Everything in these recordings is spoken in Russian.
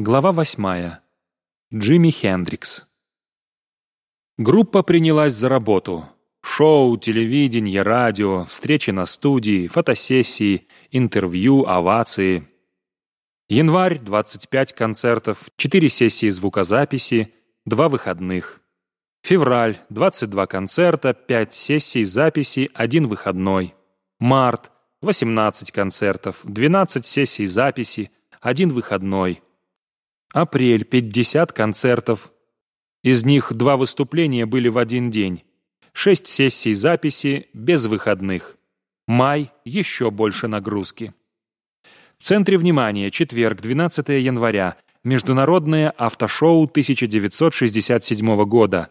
Глава восьмая. Джимми Хендрикс. Группа принялась за работу. Шоу, телевидение, радио, встречи на студии, фотосессии, интервью, овации. Январь, 25 концертов, 4 сессии звукозаписи, 2 выходных. Февраль, 22 концерта, 5 сессий записи, 1 выходной. Март, 18 концертов, 12 сессий записи, 1 выходной. Апрель, 50 концертов. Из них два выступления были в один день. Шесть сессий записи без выходных. Май, еще больше нагрузки. В центре внимания четверг, 12 января, Международное автошоу 1967 года.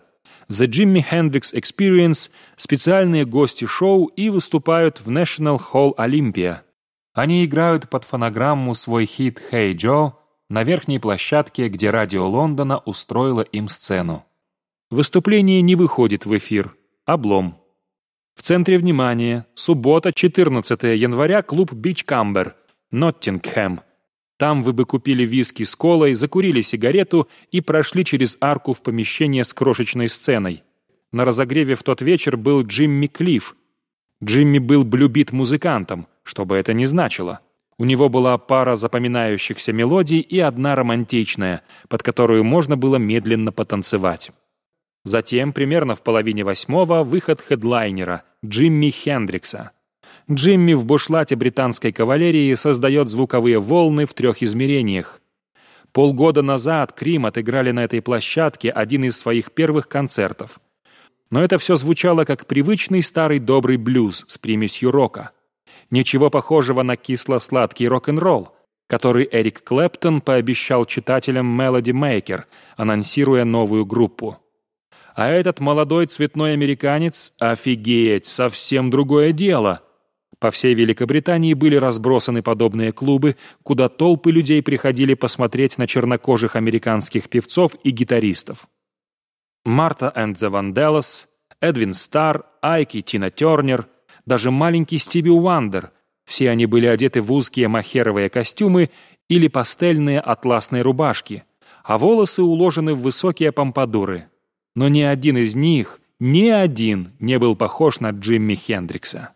The Jimi Hendrix Experience, специальные гости шоу и выступают в National Hall Olympia. Они играют под фонограмму свой хит «Hey Joe», на верхней площадке, где радио Лондона устроило им сцену. Выступление не выходит в эфир. Облом. В центре внимания. Суббота, 14 января, клуб «Бич Камбер», Ноттингхэм. Там вы бы купили виски с колой, закурили сигарету и прошли через арку в помещение с крошечной сценой. На разогреве в тот вечер был Джимми Клифф. Джимми был блюбит-музыкантом, что бы это ни значило. У него была пара запоминающихся мелодий и одна романтичная, под которую можно было медленно потанцевать. Затем, примерно в половине восьмого, выход хедлайнера Джимми Хендрикса. Джимми в бушлате британской кавалерии создает звуковые волны в трех измерениях. Полгода назад Крим отыграли на этой площадке один из своих первых концертов. Но это все звучало как привычный старый добрый блюз с примесью рока – ничего похожего на кисло-сладкий рок-н-ролл, который Эрик Клэптон пообещал читателям Melody Maker, анонсируя новую группу. А этот молодой цветной американец, офигеть, совсем другое дело. По всей Великобритании были разбросаны подобные клубы, куда толпы людей приходили посмотреть на чернокожих американских певцов и гитаристов. Марта энд the Эдвин Старр, Айки Тина Тернер – даже маленький Стиви Уандер. Все они были одеты в узкие махеровые костюмы или пастельные атласные рубашки, а волосы уложены в высокие помпадуры. Но ни один из них, ни один не был похож на Джимми Хендрикса.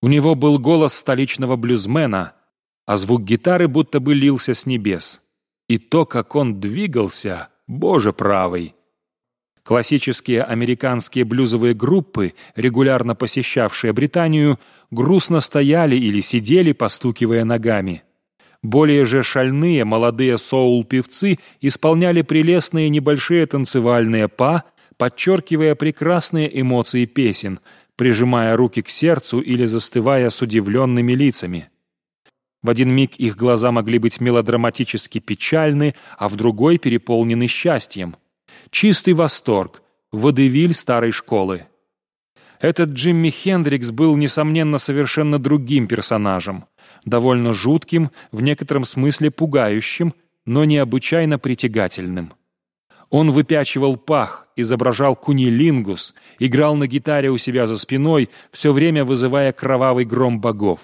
У него был голос столичного блюзмена, а звук гитары будто бы лился с небес. И то, как он двигался, боже правый, Классические американские блюзовые группы, регулярно посещавшие Британию, грустно стояли или сидели, постукивая ногами. Более же шальные молодые соул-певцы исполняли прелестные небольшие танцевальные па, подчеркивая прекрасные эмоции песен, прижимая руки к сердцу или застывая с удивленными лицами. В один миг их глаза могли быть мелодраматически печальны, а в другой переполнены счастьем – Чистый восторг, водевиль старой школы. Этот Джимми Хендрикс был, несомненно, совершенно другим персонажем, довольно жутким, в некотором смысле пугающим, но необычайно притягательным. Он выпячивал пах, изображал кунилингус, играл на гитаре у себя за спиной, все время вызывая кровавый гром богов.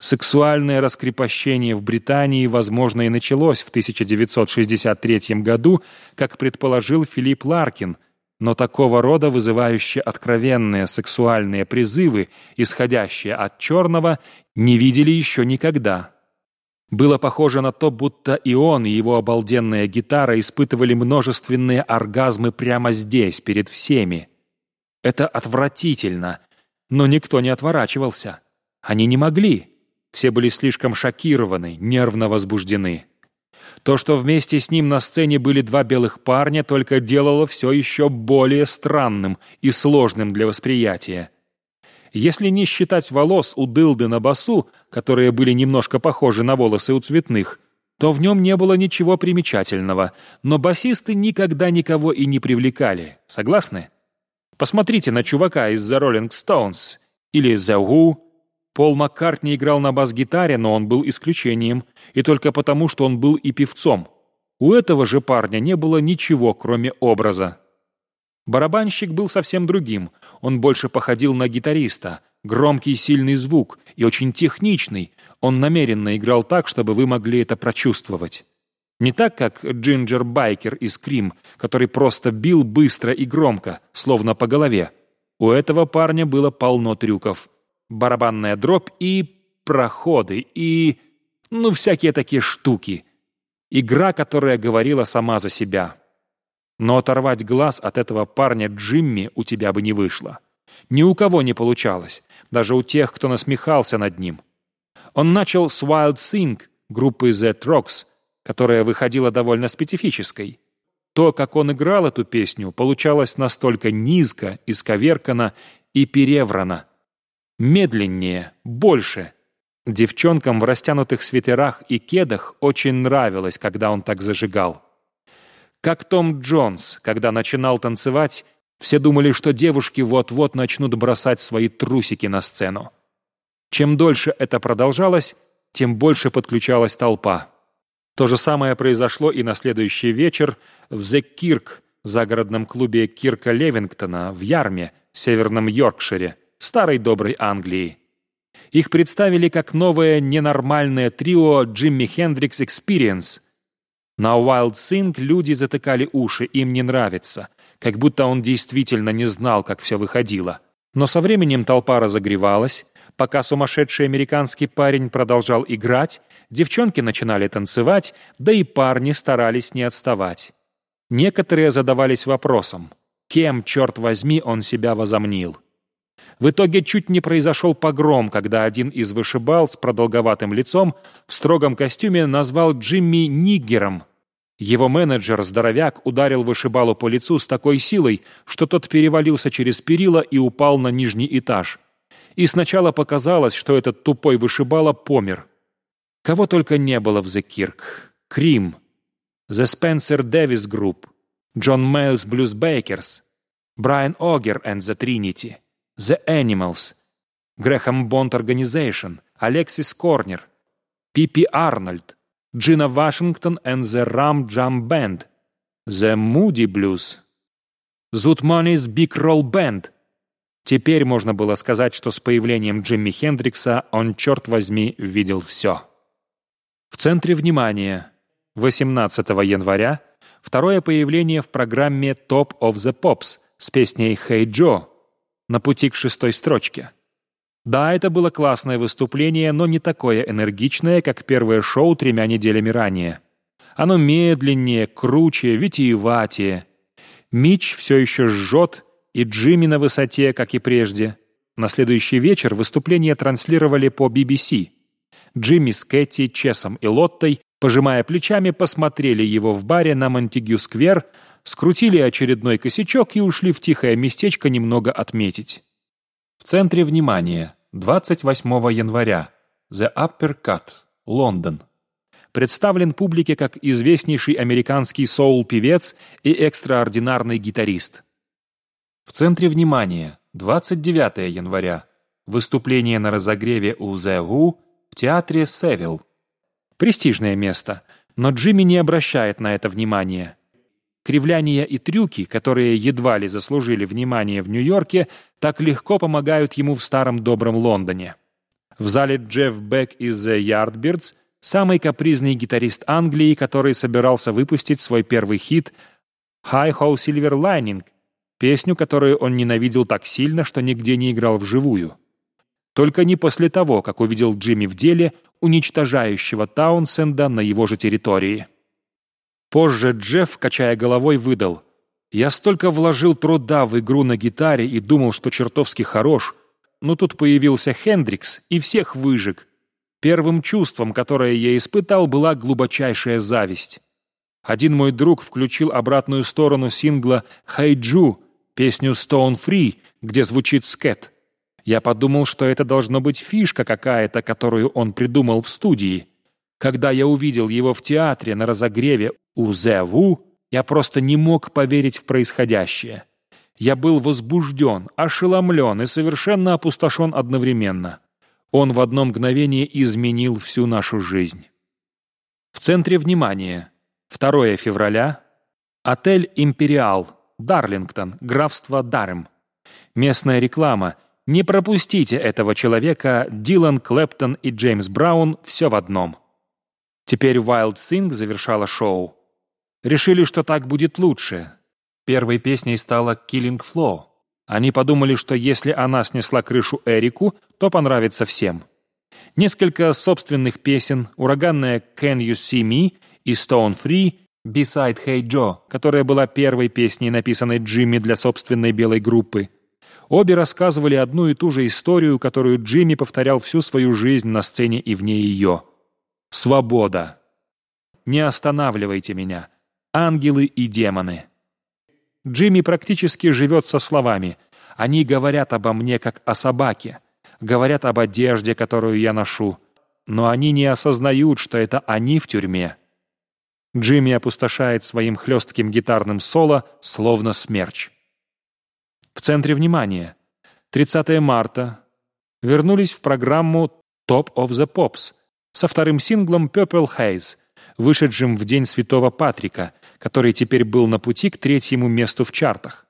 Сексуальное раскрепощение в Британии, возможно, и началось в 1963 году, как предположил Филипп Ларкин, но такого рода вызывающие откровенные сексуальные призывы, исходящие от черного, не видели еще никогда. Было похоже на то, будто и он, и его обалденная гитара испытывали множественные оргазмы прямо здесь, перед всеми. Это отвратительно, но никто не отворачивался. Они не могли. Все были слишком шокированы, нервно возбуждены. То, что вместе с ним на сцене были два белых парня, только делало все еще более странным и сложным для восприятия. Если не считать волос у дылды на басу, которые были немножко похожи на волосы у цветных, то в нем не было ничего примечательного, но басисты никогда никого и не привлекали. Согласны? Посмотрите на чувака из The Rolling Stones или The Who, Пол Маккартни играл на бас-гитаре, но он был исключением, и только потому, что он был и певцом. У этого же парня не было ничего, кроме образа. Барабанщик был совсем другим, он больше походил на гитариста, громкий сильный звук и очень техничный, он намеренно играл так, чтобы вы могли это прочувствовать. Не так, как Джинджер Байкер из Крим, который просто бил быстро и громко, словно по голове. У этого парня было полно трюков. Барабанная дробь и проходы, и... ну, всякие такие штуки. Игра, которая говорила сама за себя. Но оторвать глаз от этого парня Джимми у тебя бы не вышло. Ни у кого не получалось, даже у тех, кто насмехался над ним. Он начал с Wild Thing группы The Rocks, которая выходила довольно специфической. То, как он играл эту песню, получалось настолько низко, исковеркано и переврано. Медленнее, больше. Девчонкам в растянутых свитерах и кедах очень нравилось, когда он так зажигал. Как Том Джонс, когда начинал танцевать, все думали, что девушки вот-вот начнут бросать свои трусики на сцену. Чем дольше это продолжалось, тем больше подключалась толпа. То же самое произошло и на следующий вечер в «The Kirk», загородном клубе Кирка Левингтона в Ярме, северном Йоркшире, старой доброй Англии. Их представили как новое ненормальное трио «Джимми Хендрикс Experience». На Wild Sing люди затыкали уши, им не нравится, как будто он действительно не знал, как все выходило. Но со временем толпа разогревалась, Пока сумасшедший американский парень продолжал играть, девчонки начинали танцевать, да и парни старались не отставать. Некоторые задавались вопросом, кем, черт возьми, он себя возомнил. В итоге чуть не произошел погром, когда один из вышибал с продолговатым лицом в строгом костюме назвал Джимми Ниггером. Его менеджер, здоровяк, ударил вышибалу по лицу с такой силой, что тот перевалился через перила и упал на нижний этаж и сначала показалось, что этот тупой вышибала помер. Кого только не было в Kirk. Крим, The Spencer Davis Group, John Mayles Blues Bakers, Brian Ogger and the Trinity, The Animals, Graham Bond Organization, Alexis Corner, Пипи Арнольд, Джина Вашингтон and the Ram Jam Band, The Moody Blues, Zoot Money's Big Roll Band — Теперь можно было сказать, что с появлением Джимми Хендрикса он, черт возьми, видел все. В центре внимания 18 января второе появление в программе Top of the Pops с песней «Hey Joe» на пути к шестой строчке. Да, это было классное выступление, но не такое энергичное, как первое шоу тремя неделями ранее. Оно медленнее, круче, витиеватее. Мич все еще жжет, и Джимми на высоте, как и прежде. На следующий вечер выступление транслировали по BBC. Джимми с Кэти, Чесом и Лоттой, пожимая плечами, посмотрели его в баре на Монтегю-сквер, скрутили очередной косячок и ушли в тихое местечко немного отметить. В центре внимания 28 января The Upper Cut, Лондон. Представлен публике как известнейший американский соул-певец и экстраординарный гитарист – в центре внимания 29 января. Выступление на разогреве у The Who в театре Севилл. Престижное место, но Джимми не обращает на это внимания. Кривляния и трюки, которые едва ли заслужили внимания в Нью-Йорке, так легко помогают ему в старом добром Лондоне. В зале Джефф Бек из The Yardbirds самый капризный гитарист Англии, который собирался выпустить свой первый хит «High Ho Silver Lining», Песню, которую он ненавидел так сильно, что нигде не играл вживую. Только не после того, как увидел Джимми в деле, уничтожающего Таунсенда на его же территории. Позже Джефф, качая головой, выдал. «Я столько вложил труда в игру на гитаре и думал, что чертовски хорош, но тут появился Хендрикс и всех выжег. Первым чувством, которое я испытал, была глубочайшая зависть. Один мой друг включил обратную сторону сингла «Хайджу», песню «Stone Free», где звучит скет. Я подумал, что это должно быть фишка какая-то, которую он придумал в студии. Когда я увидел его в театре на разогреве у Зеву, я просто не мог поверить в происходящее. Я был возбужден, ошеломлен и совершенно опустошен одновременно. Он в одно мгновение изменил всю нашу жизнь. В центре внимания. 2 февраля. Отель «Империал», Дарлингтон, графство Дарем. Местная реклама. Не пропустите этого человека, Дилан Клэптон и Джеймс Браун все в одном. Теперь Wild Thing завершала шоу. Решили, что так будет лучше. Первой песней стала Killing Flow. Они подумали, что если она снесла крышу Эрику, то понравится всем. Несколько собственных песен, ураганная «Can You See Me» и «Stone Free», «Beside Hey Joe», которая была первой песней, написанной Джимми для собственной белой группы. Обе рассказывали одну и ту же историю, которую Джимми повторял всю свою жизнь на сцене и вне ее. «Свобода! Не останавливайте меня! Ангелы и демоны!» Джимми практически живет со словами «Они говорят обо мне, как о собаке» говорят об одежде, которую я ношу, но они не осознают, что это они в тюрьме. Джимми опустошает своим хлестким гитарным соло, словно смерч. В центре внимания. 30 марта. Вернулись в программу Top of the Pops со вторым синглом Purple Haze, вышедшим в День Святого Патрика, который теперь был на пути к третьему месту в чартах.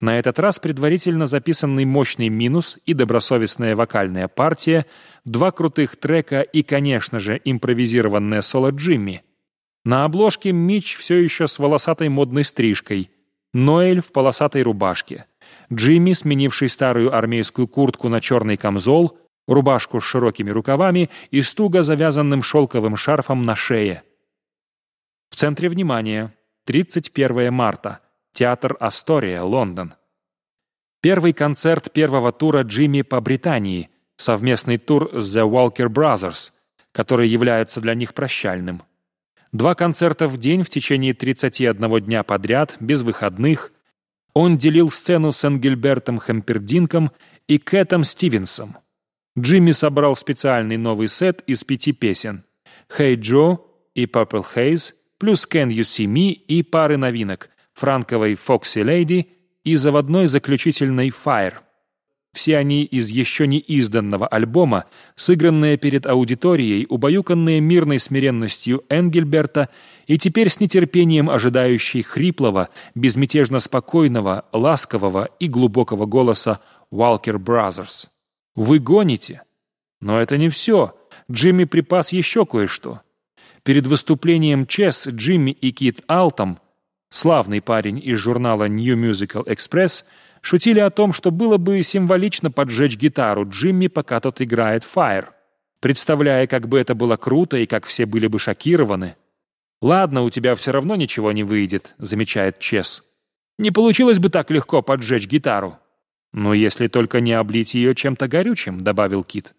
На этот раз предварительно записанный мощный минус и добросовестная вокальная партия, два крутых трека и, конечно же, импровизированное соло Джимми. На обложке Мич все еще с волосатой модной стрижкой, Ноэль в полосатой рубашке, Джимми, сменивший старую армейскую куртку на черный камзол, рубашку с широкими рукавами и с туго завязанным шелковым шарфом на шее. В центре внимания 31 марта – Театр Астория, Лондон. Первый концерт первого тура Джимми по Британии, совместный тур с The Walker Brothers, который является для них прощальным. Два концерта в день в течение 31 дня подряд, без выходных. Он делил сцену с Энгельбертом Хэмпердинком и Кэтом Стивенсом. Джимми собрал специальный новый сет из пяти песен «Hey Joe» и «Purple Haze», плюс «Can You See Me» и пары новинок франковой «Фокси Лейди» и заводной заключительной «Fire». Все они из еще не изданного альбома, сыгранные перед аудиторией, убаюканные мирной смиренностью Энгельберта и теперь с нетерпением ожидающей хриплого, безмятежно спокойного, ласкового и глубокого голоса Walker Brothers. «Вы гоните?» Но это не все. Джимми припас еще кое-что. Перед выступлением Чес, Джимми и Кит Алтом славный парень из журнала New Musical Express, шутили о том, что было бы символично поджечь гитару Джимми, пока тот играет Fire, представляя, как бы это было круто и как все были бы шокированы. «Ладно, у тебя все равно ничего не выйдет», — замечает Чес. «Не получилось бы так легко поджечь гитару». «Ну, если только не облить ее чем-то горючим», — добавил Кит.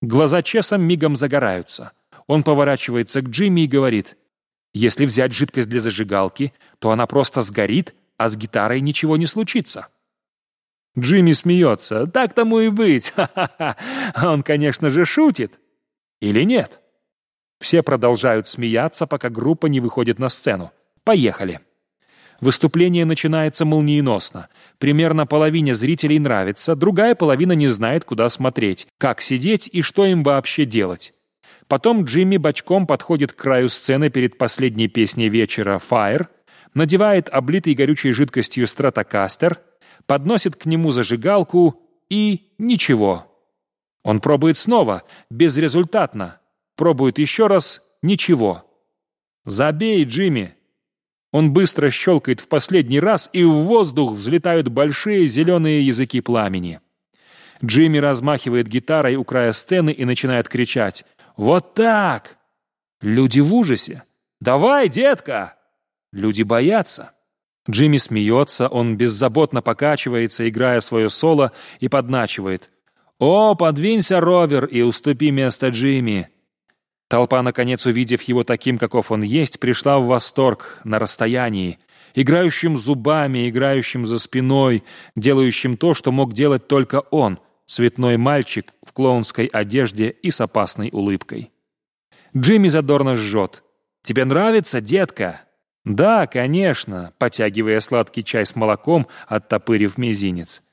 Глаза Чеса мигом загораются. Он поворачивается к Джимми и говорит — если взять жидкость для зажигалки, то она просто сгорит, а с гитарой ничего не случится. Джимми смеется. Так тому и быть. Ха-ха-ха. Он, конечно же, шутит. Или нет? Все продолжают смеяться, пока группа не выходит на сцену. Поехали. Выступление начинается молниеносно. Примерно половине зрителей нравится, другая половина не знает, куда смотреть, как сидеть и что им вообще делать. Потом Джимми бочком подходит к краю сцены перед последней песней вечера «Fire», надевает облитый горючей жидкостью стратокастер, подносит к нему зажигалку и ничего. Он пробует снова, безрезультатно. Пробует еще раз, ничего. «Забей, Джимми!» Он быстро щелкает в последний раз, и в воздух взлетают большие зеленые языки пламени. Джимми размахивает гитарой у края сцены и начинает кричать вот так! Люди в ужасе. Давай, детка! Люди боятся. Джимми смеется, он беззаботно покачивается, играя свое соло, и подначивает. «О, подвинься, Ровер, и уступи место Джимми!» Толпа, наконец, увидев его таким, каков он есть, пришла в восторг на расстоянии, играющим зубами, играющим за спиной, делающим то, что мог делать только он, цветной мальчик в клоунской одежде и с опасной улыбкой. Джимми задорно жжет. «Тебе нравится, детка?» «Да, конечно», потягивая сладкий чай с молоком, оттопырив мизинец.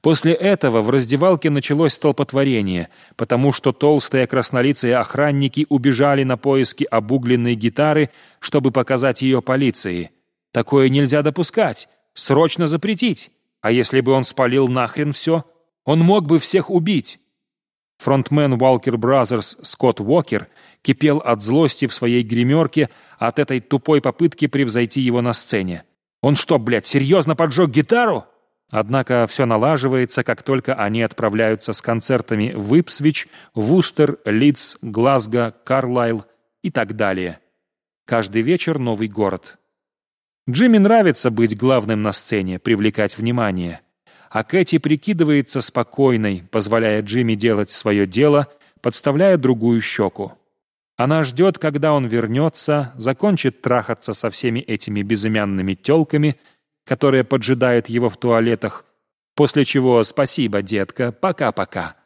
После этого в раздевалке началось столпотворение, потому что толстые краснолицые охранники убежали на поиски обугленной гитары, чтобы показать ее полиции. Такое нельзя допускать, срочно запретить. А если бы он спалил нахрен все, он мог бы всех убить. Фронтмен Walker Brothers Скотт Уокер кипел от злости в своей гримерке от этой тупой попытки превзойти его на сцене. Он что, блядь, серьезно поджег гитару? Однако все налаживается, как только они отправляются с концертами в Ипсвич, Вустер, Лидс, Глазго, Карлайл и так далее. Каждый вечер новый город. Джимми нравится быть главным на сцене, привлекать внимание. А Кэти прикидывается спокойной, позволяя Джимми делать свое дело, подставляя другую щеку. Она ждет, когда он вернется, закончит трахаться со всеми этими безымянными телками, которые поджидают его в туалетах, после чего «спасибо, детка, пока-пока».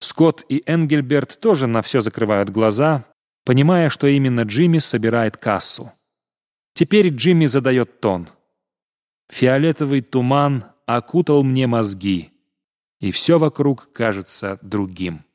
Скотт и Энгельберт тоже на все закрывают глаза, понимая, что именно Джимми собирает кассу. Теперь Джимми задает тон. «Фиолетовый туман окутал мне мозги, и все вокруг кажется другим».